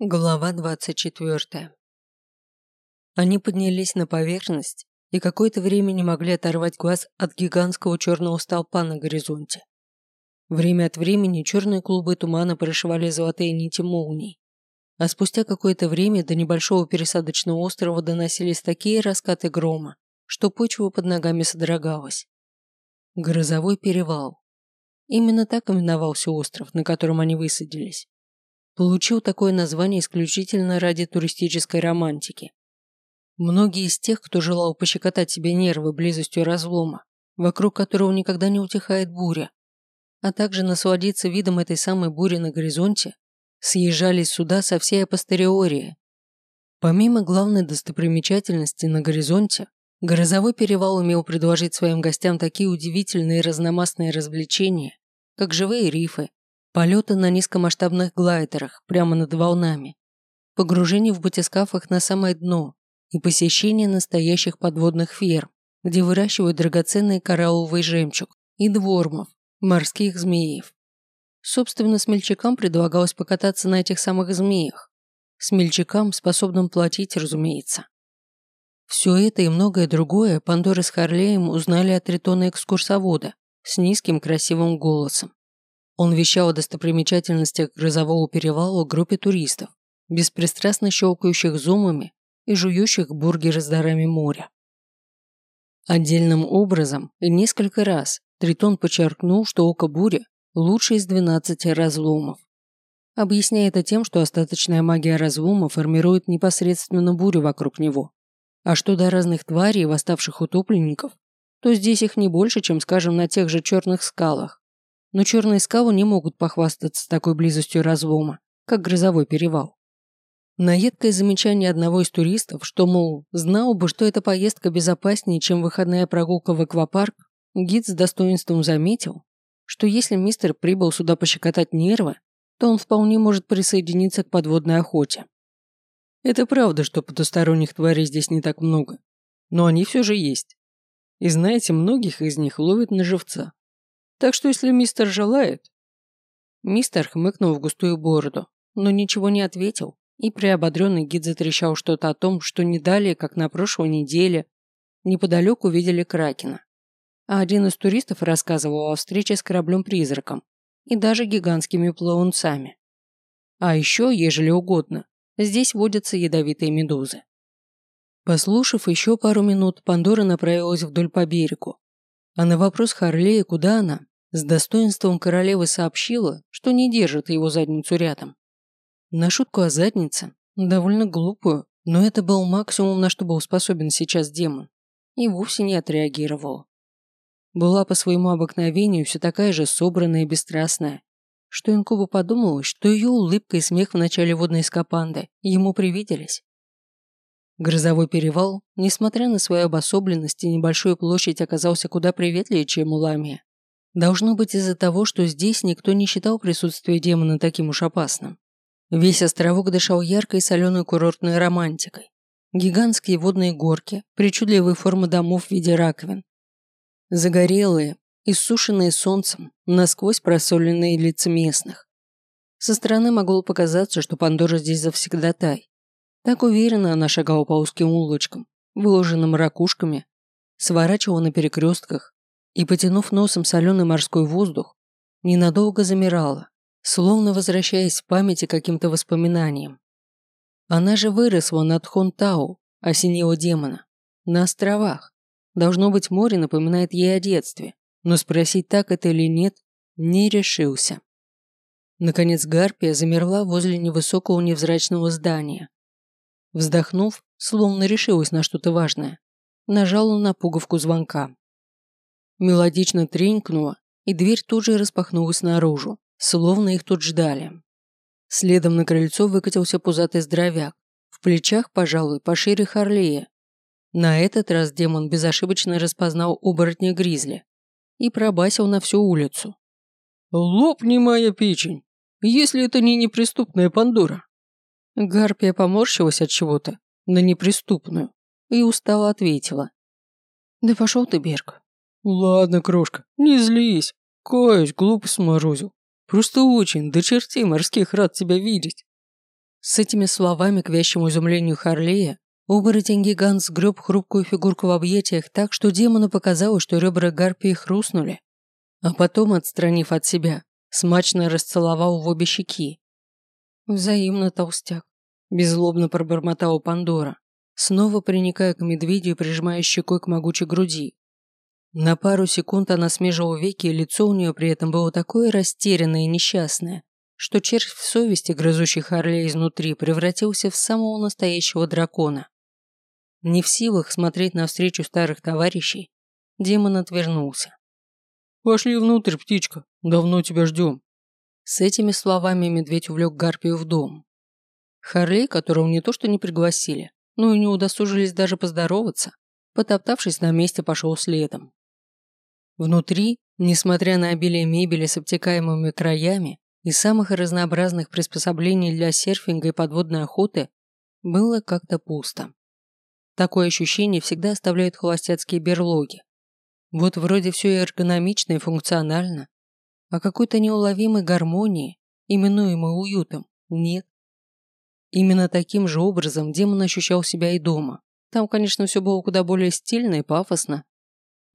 Глава 24. Они поднялись на поверхность и какое-то время не могли оторвать глаз от гигантского черного столпа на горизонте. Время от времени черные клубы тумана прошивали золотые нити молний, а спустя какое-то время до небольшого пересадочного острова доносились такие раскаты грома, что почва под ногами содрогалась. Грозовой перевал. Именно так именовался остров, на котором они высадились получил такое название исключительно ради туристической романтики. Многие из тех, кто желал пощекотать себе нервы близостью разлома, вокруг которого никогда не утихает буря, а также насладиться видом этой самой бури на горизонте, съезжались сюда со всей апостериории. Помимо главной достопримечательности на горизонте, Грозовой перевал умел предложить своим гостям такие удивительные разномастные развлечения, как живые рифы, Полеты на низкомасштабных глайдерах прямо над волнами, погружение в батискафах на самое дно и посещение настоящих подводных ферм, где выращивают драгоценный коралловый жемчуг и двормов, морских змеев. Собственно, смельчакам предлагалось покататься на этих самых змеях. Смельчакам, способным платить, разумеется. Все это и многое другое Пандора с Харлеем узнали от тритона экскурсовода с низким красивым голосом. Он вещал о достопримечательностях Грозового перевала группе туристов, беспристрастно щелкающих зумами и жующих бургеры с дарами моря. Отдельным образом и несколько раз Тритон подчеркнул, что око бури лучше из 12 разломов. Объясняя это тем, что остаточная магия разлома формирует непосредственно бурю вокруг него. А что до разных тварей, восставших утопленников, то здесь их не больше, чем, скажем, на тех же черных скалах но черные скалы не могут похвастаться такой близостью разлома, как грозовой перевал. На едкое замечание одного из туристов, что, мол, знал бы, что эта поездка безопаснее, чем выходная прогулка в аквапарк, гид с достоинством заметил, что если мистер прибыл сюда пощекотать нервы, то он вполне может присоединиться к подводной охоте. Это правда, что потусторонних тварей здесь не так много, но они все же есть. И знаете, многих из них ловят на живца. Так что если мистер желает...» Мистер хмыкнул в густую бороду, но ничего не ответил, и приободренный гид затрещал что-то о том, что не далее, как на прошлой неделе, неподалеку видели Кракена. А один из туристов рассказывал о встрече с кораблем-призраком и даже гигантскими плавунцами. А еще, ежели угодно, здесь водятся ядовитые медузы. Послушав еще пару минут, Пандора направилась вдоль по берегу, а на вопрос Харлея, куда она, с достоинством королевы сообщила, что не держит его задницу рядом. На шутку о заднице, довольно глупую, но это был максимум, на что был способен сейчас демон, и вовсе не отреагировал. Была по своему обыкновению все такая же собранная и бесстрастная, что Инкубу подумалось, что ее улыбка и смех в начале водной скапанды ему привиделись. Грозовой перевал, несмотря на свою обособленность и небольшую площадь, оказался куда приветливее, чем у. Должно быть из-за того, что здесь никто не считал присутствие демона таким уж опасным. Весь островок дышал яркой соленой курортной романтикой. Гигантские водные горки, причудливые формы домов в виде раковин. Загорелые, иссушенные солнцем, насквозь просоленные лица местных. Со стороны могло показаться, что Пандора здесь завсегдатай. Так уверенно она шагала по узким улочкам, выложенным ракушками, сворачивала на перекрестках и, потянув носом соленый морской воздух, ненадолго замирала, словно возвращаясь в памяти каким-то воспоминаниям. Она же выросла над Хонтау, осенила демона, на островах. Должно быть, море напоминает ей о детстве, но спросить, так это или нет, не решился. Наконец Гарпия замерла возле невысокого невзрачного здания, Вздохнув, словно решилась на что-то важное, нажала на пуговку звонка. Мелодично тренькнула, и дверь тут же распахнулась наружу, словно их тут ждали. Следом на крыльцо выкатился пузатый здоровяк, в плечах, пожалуй, пошире Харлея. На этот раз демон безошибочно распознал оборотня Гризли и пробасил на всю улицу. «Лопни моя печень, если это не неприступная Пандора!» Гарпия поморщилась от чего-то, на неприступную, и устало ответила. «Да пошел ты, Берг». «Ладно, крошка, не злись. Каюсь, глупо сморозил. Просто очень, до чертей морских рад тебя видеть». С этими словами, к вящему изумлению Харлея, оборотень-гигант сгреб хрупкую фигурку в объятиях так, что демону показалось, что ребра гарпии хрустнули. А потом, отстранив от себя, смачно расцеловал в обе щеки. «Взаимно, толстяк», – беззлобно пробормотала Пандора, снова приникая к медведю и прижимая щекой к могучей груди. На пару секунд она смежила веки, и лицо у нее при этом было такое растерянное и несчастное, что червь в совести, грызущий Харли изнутри, превратился в самого настоящего дракона. Не в силах смотреть на встречу старых товарищей, демон отвернулся. «Пошли внутрь, птичка, давно тебя ждем». С этими словами медведь увлек Гарпию в дом. Харлей, которого не то что не пригласили, но и не удосужились даже поздороваться, потоптавшись на месте, пошел следом. Внутри, несмотря на обилие мебели с обтекаемыми краями и самых разнообразных приспособлений для серфинга и подводной охоты, было как-то пусто. Такое ощущение всегда оставляют холостяцкие берлоги, вот вроде все эргономично и функционально, а какой-то неуловимой гармонии, именуемой уютом, нет. Именно таким же образом демон ощущал себя и дома. Там, конечно, все было куда более стильно и пафосно.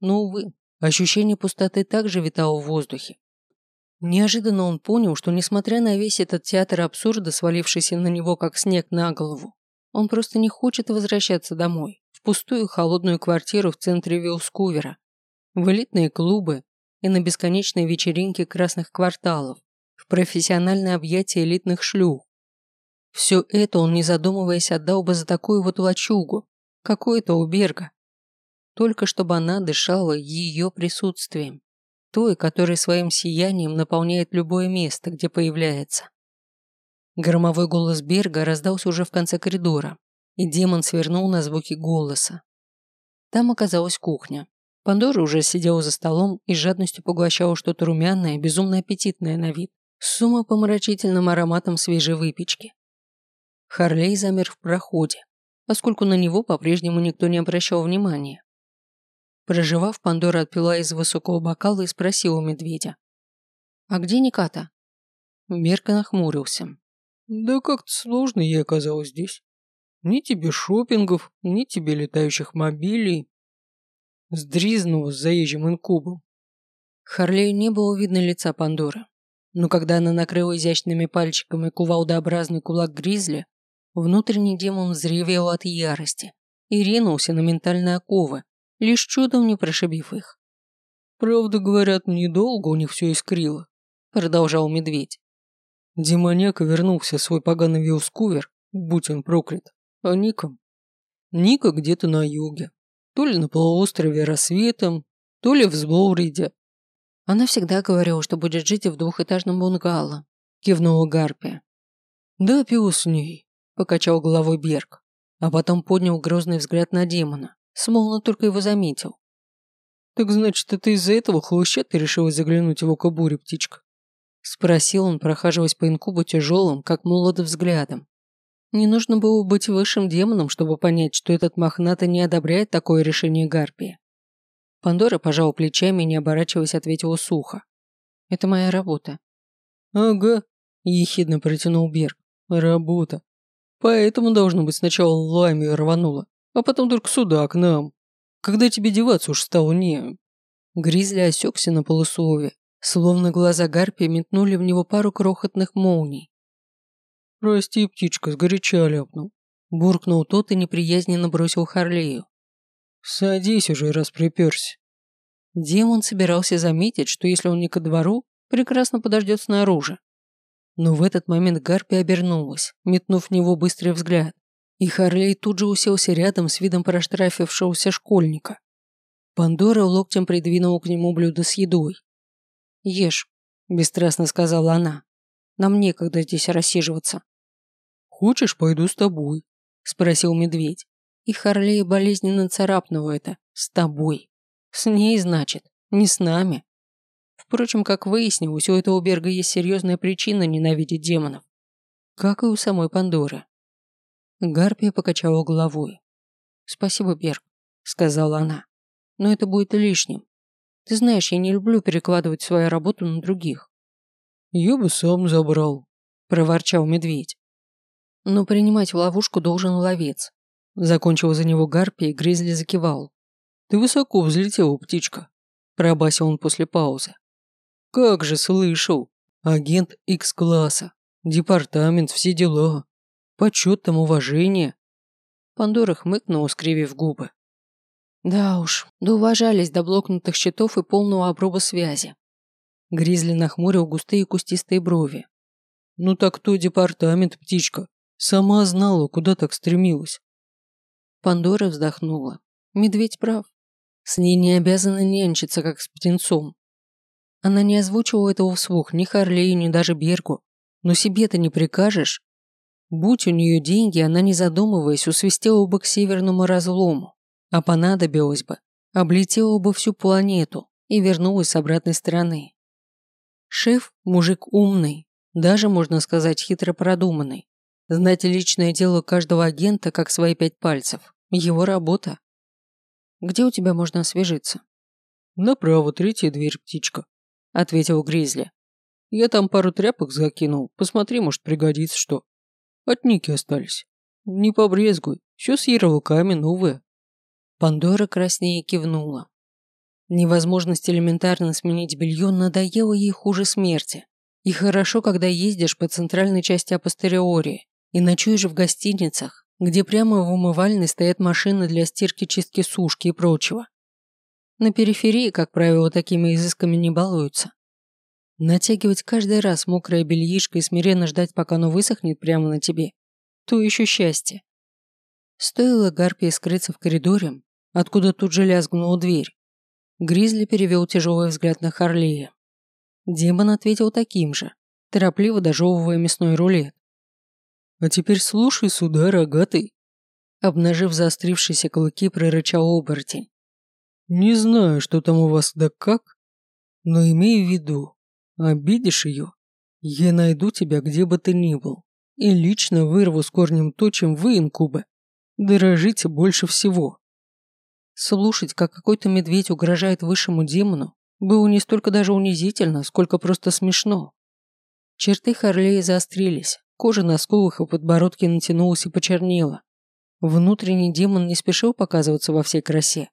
Но, увы, ощущение пустоты также витало в воздухе. Неожиданно он понял, что несмотря на весь этот театр абсурда, свалившийся на него как снег на голову, он просто не хочет возвращаться домой, в пустую холодную квартиру в центре Вилскувера, в элитные клубы и на бесконечные вечеринки красных кварталов, в профессиональное объятие элитных шлюх. Все это он, не задумываясь, отдал бы за такую вот лачугу, какую-то у Берга. Только чтобы она дышала ее присутствием, той, которая своим сиянием наполняет любое место, где появляется. Громовой голос Берга раздался уже в конце коридора, и демон свернул на звуки голоса. Там оказалась кухня. Пандора уже сидела за столом и с жадностью поглощала что-то румяное, безумно аппетитное на вид, с умопомрачительным ароматом свежей выпечки. Харлей замер в проходе, поскольку на него по-прежнему никто не обращал внимания. Проживав, Пандора отпила из высокого бокала и спросила у медведя. «А где Никата?» Мерка нахмурился. «Да как-то сложно ей оказалось здесь. Ни тебе шопингов, ни тебе летающих мобилей, Сдризнула с заезжим инкубом. Харлею не было видно лица Пандоры. Но когда она накрыла изящными пальчиками кувалдообразный кулак Гризли, внутренний демон взревел от ярости и ринулся на ментальные оковы, лишь чудом не прошибив их. «Правда, говорят, недолго у них все искрило», — продолжал медведь. Демоняка вернулся в свой поганый виускувер, будь он проклят, а Ника... Ника где-то на юге, то ли на полуострове Рассветом, то ли в Злоуриде. Она всегда говорила, что будет жить в двухэтажном бунгало, кивнула Гарпия. Да, пил с ней, покачал головой Берг, а потом поднял грозный взгляд на демона, словно только его заметил. «Так значит, это из-за этого хлуща ты решила заглянуть в око бури, птичка?» Спросил он, прохаживаясь по инкубу тяжелым, как молот взглядом. Не нужно было быть высшим демоном, чтобы понять, что этот мохнатый не одобряет такое решение Гарпии. Пандора пожал плечами и, не оборачиваясь, ответила сухо. «Это моя работа». «Ага», – ехидно протянул Берг. «Работа. Поэтому, должно быть, сначала лами рванула, а потом только сюда, к нам. Когда тебе деваться уж стало не...» Гризли осекся на полуслове, словно глаза Гарпии метнули в него пару крохотных молний. «Прости, птичка, сгоряча ляпнул», – буркнул тот и неприязненно бросил Харлею. «Садись уже, раз приперся». Демон собирался заметить, что если он не ко двору, прекрасно подождет снаружи. Но в этот момент Гарпи обернулась, метнув в него быстрый взгляд, и Харлей тут же уселся рядом с видом проштрафившегося школьника. Пандора локтем придвинула к нему блюдо с едой. «Ешь», – бесстрастно сказала она. «Нам некогда здесь рассиживаться». «Хочешь, пойду с тобой?» – спросил медведь. И Харлей болезненно царапнул это. «С тобой». «С ней, значит, не с нами». Впрочем, как выяснилось, у этого Берга есть серьезная причина ненавидеть демонов. Как и у самой Пандоры. Гарпия покачала головой. «Спасибо, Берг», – сказала она. «Но это будет лишним. Ты знаешь, я не люблю перекладывать свою работу на других». «Я бы сам забрал», – проворчал медведь. Но принимать в ловушку должен ловец. Закончил за него Гарпи и Гризли закивал. «Ты высоко взлетела, птичка», – пробасил он после паузы. «Как же слышал! Агент X-класса, департамент, все дела. Почет там, уважение». Пандора хмыкнула, скривив губы. Да уж, да уважались до блокнутых счетов и полного обруба связи. Гризли нахмурил густые кустистые брови. «Ну так кто департамент, птичка? Сама знала, куда так стремилась». Пандора вздохнула. Медведь прав. С ней не обязаны нянчиться, как с птенцом. Она не озвучивала этого вслух ни Харлею, ни даже Бергу. Но себе-то не прикажешь. Будь у нее деньги, она, не задумываясь, усвистела бы к северному разлому. А понадобилось бы, облетела бы всю планету и вернулась с обратной стороны. Шеф – мужик умный, даже, можно сказать, хитро продуманный. Знать личное дело каждого агента, как свои пять пальцев. Его работа. Где у тебя можно освежиться? Направо, третья дверь, птичка, ответил Гризли. Я там пару тряпок закинул. Посмотри, может, пригодится что. От Ники остались. Не побрезгуй, все с ярлыками новые. Пандора краснее кивнула. Невозможность элементарно сменить белье надоела ей хуже смерти. И хорошо, когда ездишь по центральной части апостериории и ночуешь в гостиницах, где прямо в умывальной стоят машины для стирки, чистки, сушки и прочего. На периферии, как правило, такими изысками не балуются. Натягивать каждый раз мокрое бельишко и смиренно ждать, пока оно высохнет прямо на тебе – то еще счастье. Стоило Гарпии скрыться в коридоре, откуда тут же лязгнула дверь. Гризли перевел тяжелый взгляд на Харлея. Демон ответил таким же, торопливо дожевывая мясной рулет. «А теперь слушай сюда, рогатый!» Обнажив заострившиеся клыки, прорычал оборотень. «Не знаю, что там у вас да как, но имей в виду, обидишь ее, я найду тебя где бы ты ни был и лично вырву с корнем то, чем вы, инкубы, дорожите больше всего». Слушать, как какой-то медведь угрожает высшему демону, было не столько даже унизительно, сколько просто смешно. Черты Харлея заострились, кожа на скулах и подбородке натянулась и почернела. Внутренний демон не спешил показываться во всей красе,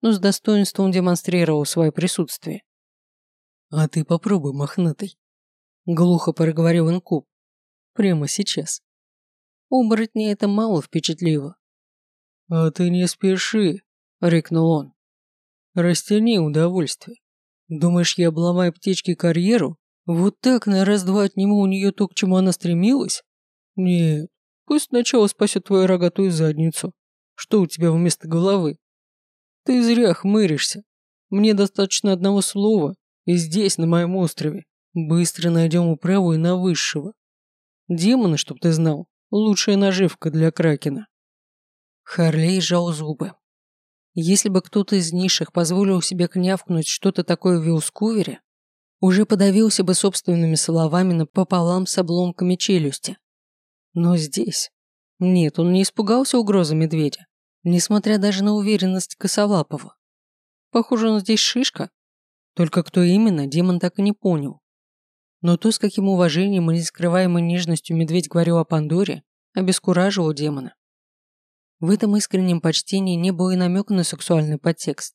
но с достоинством демонстрировал свое присутствие. «А ты попробуй, мохнатый», — глухо проговорил инкуб. «Прямо сейчас». Оборотня это мало впечатлило. «А ты не спеши», рыкнул он. «Растяни удовольствие. Думаешь, я обломаю птичке карьеру? Вот так на раз-два отниму у нее то, к чему она стремилась? Нет, пусть сначала спасет твою рогатую задницу. Что у тебя вместо головы? Ты зря хмыришься. Мне достаточно одного слова, и здесь, на моем острове, быстро найдем управу и на высшего. Демоны, чтоб ты знал, лучшая наживка для Кракена». Харлей сжал зубы. Если бы кто-то из низших позволил себе княвкнуть что-то такое в Вилскувере, уже подавился бы собственными словами напополам с обломками челюсти. Но здесь... Нет, он не испугался угрозы медведя, несмотря даже на уверенность Косолапова. Похоже, он здесь шишка. Только кто именно, демон так и не понял. Но то, с каким уважением и нескрываемой нежностью медведь говорил о Пандоре, обескуражило демона. В этом искреннем почтении не было и намека на сексуальный подтекст.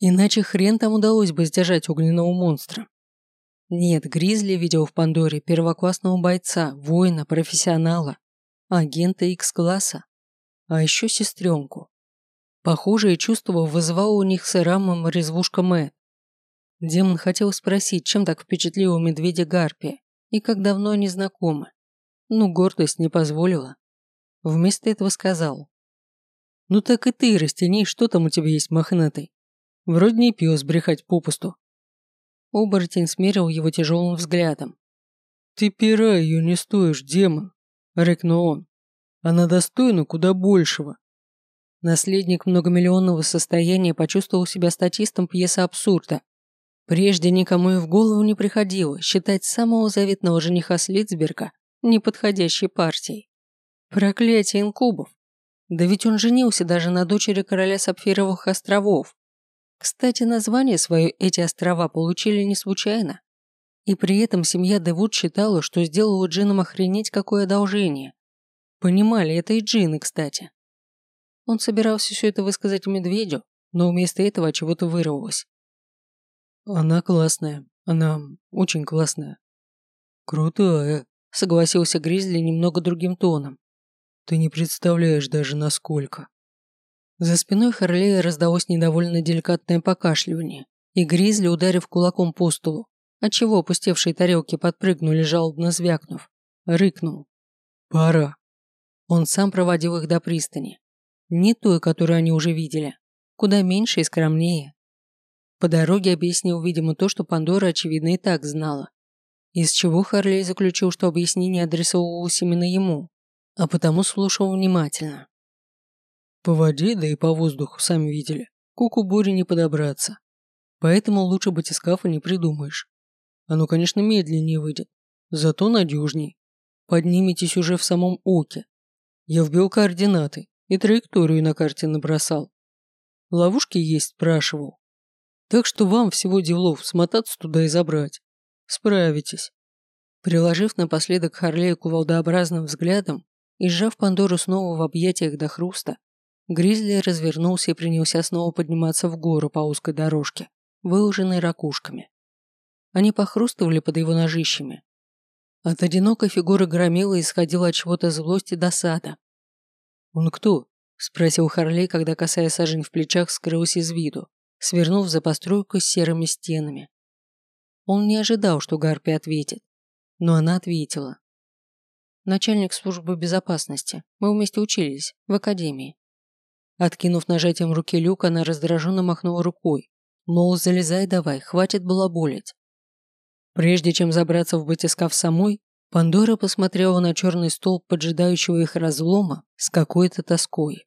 Иначе хрен там удалось бы сдержать огненного монстра. Нет, Гризли видел в Пандоре первоклассного бойца, воина, профессионала, агента X-класса, а еще сестренку. Похожее чувство вызывало у них с Эрамом резвушка Мэтт. Демон хотел спросить, чем так впечатлила медведя Гарпия и как давно они знакомы. Но гордость не позволила. Вместо этого сказал. Ну так и ты растяни, что там у тебя есть мохнатый. Вроде не пес брехать попусту. Оборотень смерил его тяжелым взглядом. «Ты пера ее не стоишь, демон!» – рыкнул он. «Она достойна куда большего!» Наследник многомиллионного состояния почувствовал себя статистом пьесы абсурда. Прежде никому и в голову не приходило считать самого заветного жениха Слицберга неподходящей партией. Проклятие инкубов! Да ведь он женился даже на дочери короля Сапфировых островов. Кстати, название свое эти острова получили не случайно. И при этом семья Девуд считала, что сделала Джинам охренеть какое одолжение. Понимали это и джины, кстати. Он собирался все это высказать медведю, но вместо этого чего-то вырвалось. Она классная. Она очень классная. Крутая, согласился Гризли немного другим тоном. Ты не представляешь даже насколько. За спиной Харлея раздалось недовольно деликатное покашливание, и Гризли, ударив кулаком по столу, отчего опустевшие тарелки подпрыгнули, жалобно звякнув, рыкнул. «Пора». Он сам проводил их до пристани. Не той, которую они уже видели. Куда меньше и скромнее. По дороге объяснил, видимо, то, что Пандора, очевидно, и так знала. Из чего Харлей заключил, что объяснение адресовывалось именно ему, а потому слушал внимательно. По воде, да и по воздуху, сами видели, куку бури не подобраться. Поэтому лучше батискафа не придумаешь. Оно, конечно, медленнее выйдет, зато надежней. Подниметесь уже в самом оке. Я вбил координаты и траекторию на карте набросал. Ловушки есть, спрашивал. Так что вам всего делов смотаться туда и забрать. Справитесь. Приложив напоследок Харлею кувалдообразным взглядом и сжав Пандору снова в объятиях до хруста, Гризли развернулся и принялся снова подниматься в гору по узкой дорожке, выложенной ракушками. Они похрустывали под его ножищами. От одинокой фигуры громила исходила от чего-то злости досада. «Он кто?» – спросил Харлей, когда косая сажень в плечах скрылась из виду, свернув за постройку с серыми стенами. Он не ожидал, что Гарпи ответит, но она ответила. «Начальник службы безопасности. Мы вместе учились, в академии». Откинув нажатием руки люк, она раздраженно махнула рукой. Мол, залезай давай, хватит балаболить. Прежде чем забраться в батискаф самой, Пандора посмотрела на черный столб поджидающего их разлома с какой-то тоской.